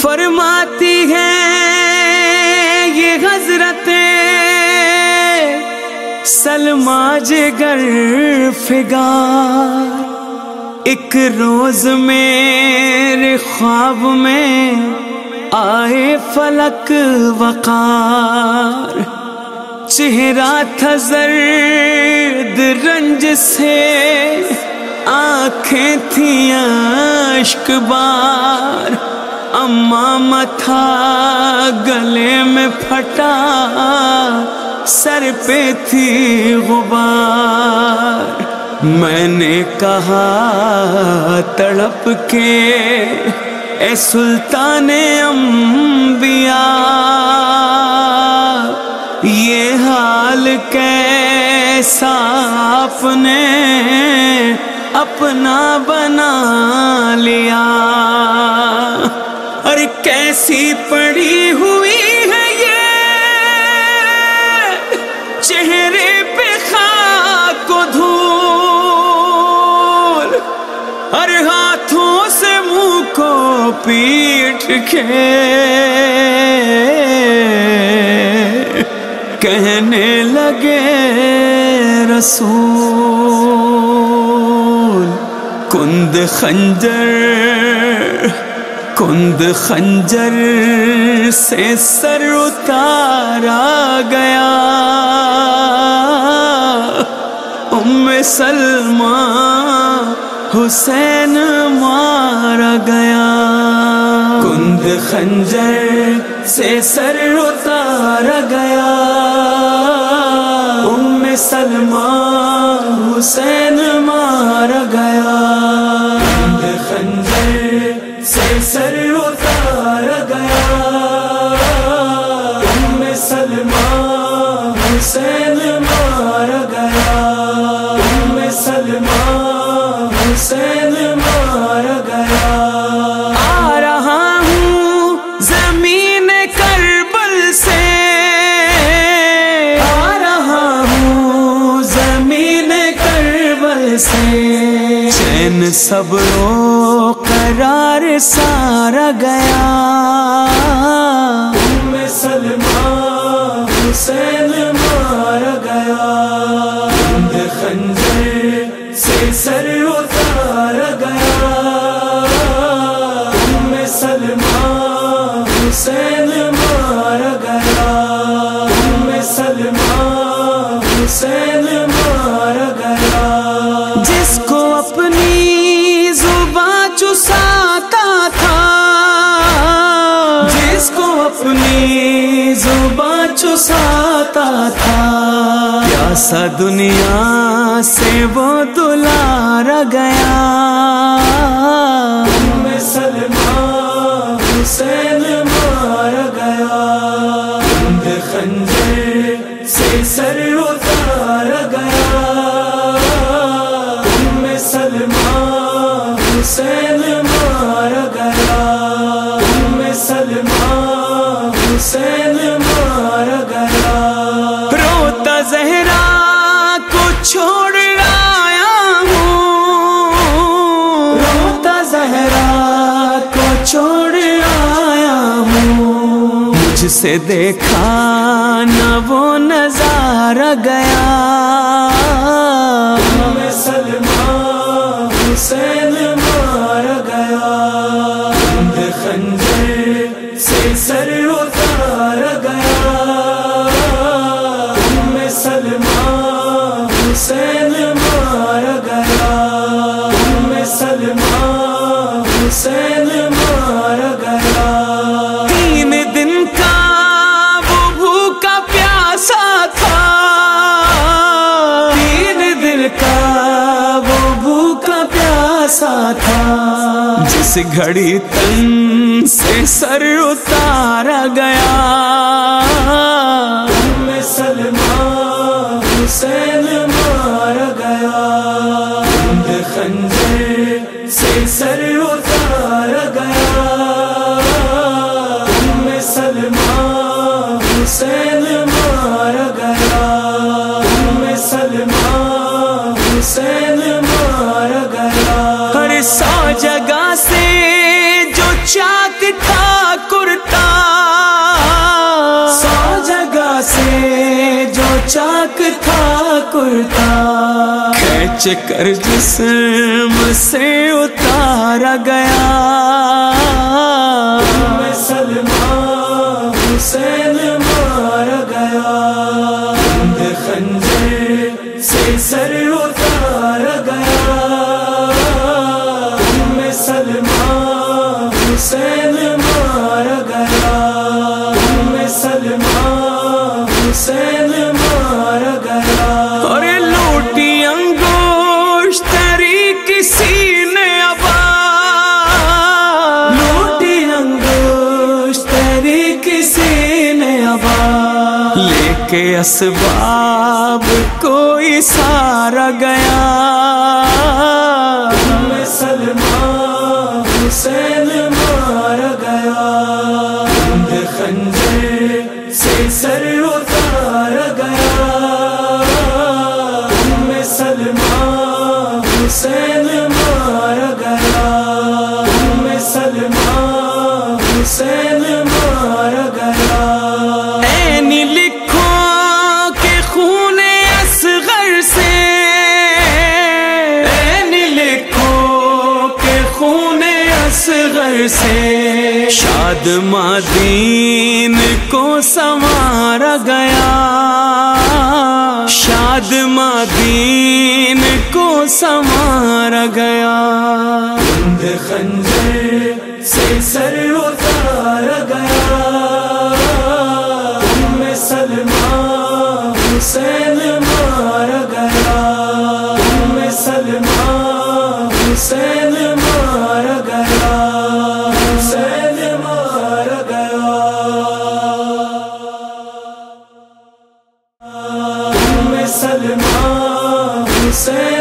فرماتی ہے یہ حضرت سلماج گر فگار۔ ایک روز میرے خواب میں آئے فلک وقار۔ چہرہ تھا زرد رنج سے، آنکھیں تھیں اشک بار۔ اما تھا گلے میں پھٹا، سر پہ تھی غبار۔ میں نے کہا، تڑپ کے، اے سلطان انبیاء۔ حال کیسا اپنے اپنا بنا لیا؟ اور کیسی پڑی ہوئی ہے یہ چہرے پہ خاک کو دھول، اور ہاتھوں سے منہ کو پیٹ کے۔ کہنے لگے رسول، کند خنجر کند خنجر سے سر اتارا گیا۔ ام سلمہ حسین مارا گیا۔ کند خنجر سے سر اتارا گیا۔ ام سلمہ حسین مارا گیا۔ کند خنجر سے سر اتارا گیا۔ ام سلمہ حسین مارا گیا۔ ام سلمہ حسین سے۔ چین سب رو قرار سارا گیا۔ ام سلمہ حسین مارا گیا۔ کند خنجر سے سر اتارا گیا۔ ام سلمہ حسین مارا گیا۔ ام سلمہ حسین چساتا تھا۔ پیاسا دنیا سے وہ دلارا گیا۔ ام سلمہ حسین گیا۔ خنجر سے سر اتارا گیا۔ ام سلمہ حسین گیا۔ ام سلمہ حسین چھوڑ آیا ہوں۔ روتا زہرا کو چھوڑ آیا ہوں۔ مجھ سے دیکھا نہ وہ نظارہ گیا۔ ام سلمہ حسین گیا۔ خنجر سے سر جس گھڑی تن سے سر اتارا گیا۔ سلمہ حسین مارا گیا۔ خنجر سے سر تھا کرتا۔ سو جگہ سے جو چاک تھا کرتا۔ کھینچ کر جسم سے اتارا گیا۔ کسی نے ابا لوٹی انگوش تری کسی نے ابا لے کے اسباب کوئی سارا گیا سلمان حسین مارا گیا خنجر سے سر اتارا گیا سلمان حسین سے شاد مدین کو سنوارا گیا۔ شاد مدین کو سنوارا گیا۔ خنجر سے سر اتارا گیا۔ سلمان حسین گیا سلمان حسین سلمان حسین